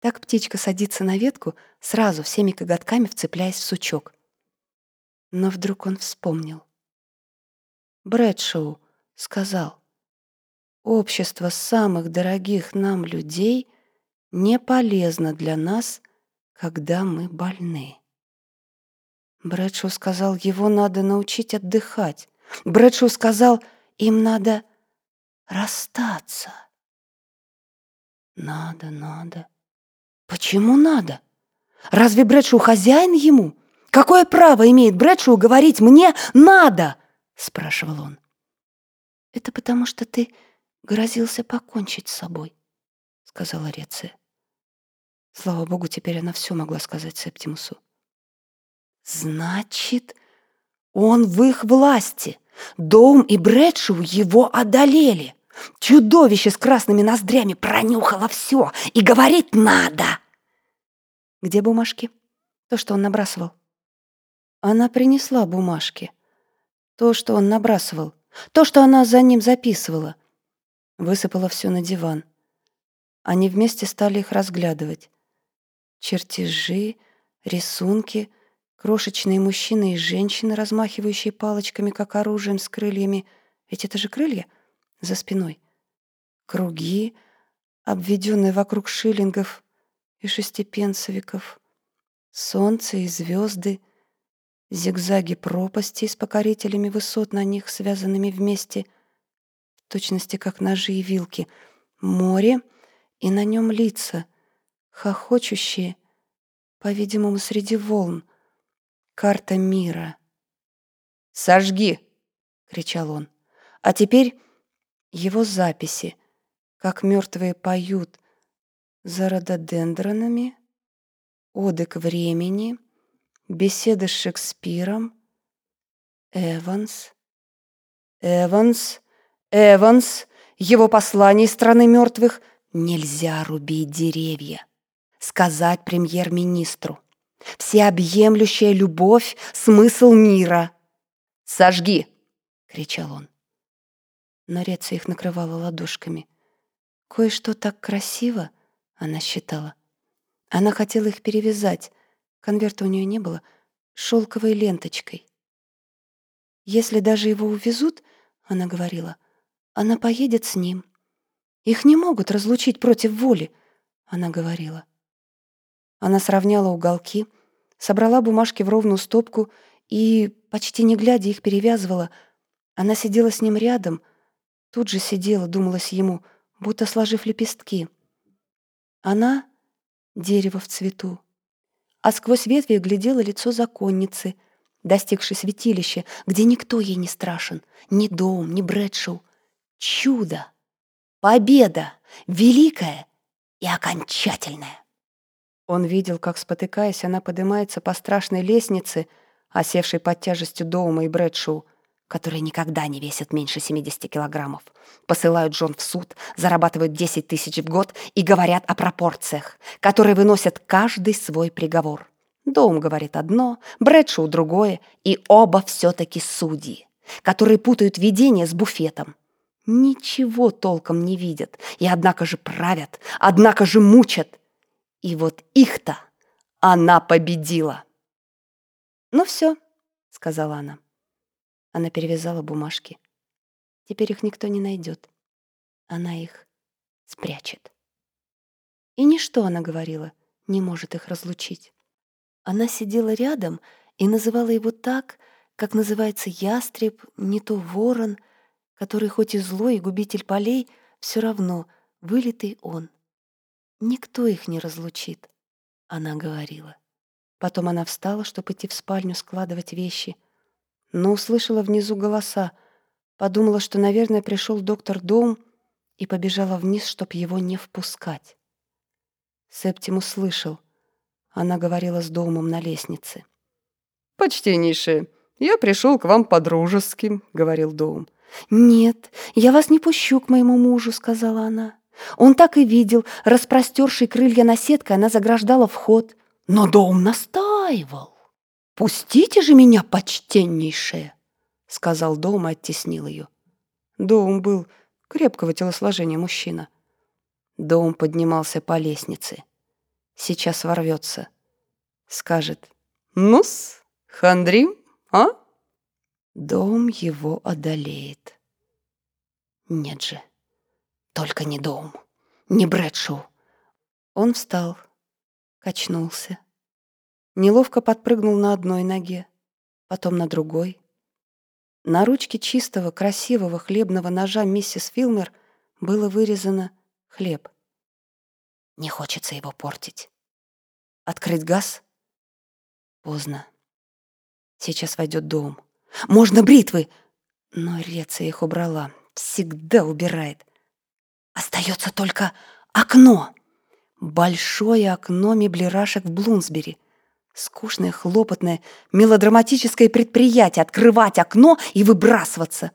Так птичка садится на ветку, сразу всеми коготками вцепляясь в сучок. Но вдруг он вспомнил. Брэдшоу сказал, «Общество самых дорогих нам людей не полезно для нас, когда мы больны». Брэдшоу сказал, его надо научить отдыхать. Брэдшоу сказал, им надо расстаться. Надо, надо. Почему надо? Разве Брэдшоу хозяин ему? Какое право имеет Брэдшоу говорить мне «надо»? Спрашивал он. Это потому, что ты грозился покончить с собой, сказала Реция. Слава богу, теперь она все могла сказать Септимусу. Значит, он в их власти. Дом и Брэдшоу его одолели. Чудовище с красными ноздрями пронюхало все и говорит «надо». Где бумажки? То, что он набрасывал. Она принесла бумажки. То, что он набрасывал. То, что она за ним записывала. Высыпала все на диван. Они вместе стали их разглядывать. Чертежи, рисунки, крошечные мужчины и женщины, размахивающие палочками, как оружием с крыльями. Ведь это же крылья — за спиной. Круги, обведенные вокруг шиллингов и шестипенсовиков. Солнце и звезды, зигзаги пропасти с покорителями высот на них, связанными вместе, в точности как ножи и вилки, море и на нем лица, хохочущие, по-видимому, среди волн. Карта мира. «Сожги!» — кричал он. «А теперь его записи, как мертвые поют за рододендронами, оды к времени, беседы с Шекспиром, Эванс, Эванс, Эванс, его послание из страны мертвых нельзя рубить деревья, сказать премьер-министру. Всеобъемлющая любовь — смысл мира. «Сожги!» — кричал он но Реция их накрывала ладошками. Кое-что так красиво, она считала. Она хотела их перевязать, конверта у нее не было, шелковой ленточкой. Если даже его увезут, она говорила, она поедет с ним. Их не могут разлучить против воли, она говорила. Она сравняла уголки, собрала бумажки в ровную стопку и, почти не глядя, их перевязывала. Она сидела с ним рядом, Тут же сидела, думалось ему, будто сложив лепестки. Она — дерево в цвету. А сквозь ветви глядело лицо законницы, достигшей святилища, где никто ей не страшен, ни дом, ни Брэдшоу. Чудо! Победа! Великая и окончательная! Он видел, как, спотыкаясь, она поднимается по страшной лестнице, осевшей под тяжестью дома и Брэдшоу, которые никогда не весят меньше 70 килограммов. Посылают Джон в суд, зарабатывают 10 тысяч в год и говорят о пропорциях, которые выносят каждый свой приговор. Дом говорит одно, Брэдшоу другое, и оба все-таки судьи, которые путают видение с буфетом. Ничего толком не видят, и однако же правят, однако же мучат. И вот их-то она победила. «Ну все», — сказала она. Она перевязала бумажки. Теперь их никто не найдет. Она их спрячет. И ничто, она говорила, не может их разлучить. Она сидела рядом и называла его так, как называется ястреб, не то ворон, который хоть и злой и губитель полей, все равно вылитый он. Никто их не разлучит, она говорила. Потом она встала, чтобы идти в спальню складывать вещи — но услышала внизу голоса, подумала, что, наверное, пришел доктор Дом и побежала вниз, чтоб его не впускать. Септимус слышал. Она говорила с Домом на лестнице. «Почтеннейшая, я пришел к вам по-дружески», — говорил Дом. «Нет, я вас не пущу к моему мужу», — сказала она. Он так и видел, распростерший крылья на сеткой, она заграждала вход. Но Дом настаивал. «Пустите же меня, почтеннейшая!» — сказал Дом и оттеснил ее. Дом был крепкого телосложения мужчина. Дом поднимался по лестнице. Сейчас ворвется. Скажет Ну-с, хандрим, а? Дом его одолеет. Нет же, только не Доум, не Брэдшоу. Он встал, качнулся, неловко подпрыгнул на одной ноге, потом на другой. На ручке чистого, красивого хлебного ножа миссис Филмер было вырезано хлеб. Не хочется его портить. Открыть газ? Поздно. Сейчас войдет дом. Можно бритвы! Но Реция их убрала. Всегда убирает. Остается только окно. Большое окно меблирашек в Блумсбери. Скучное, хлопотное, мелодраматическое предприятие — открывать окно и выбрасываться.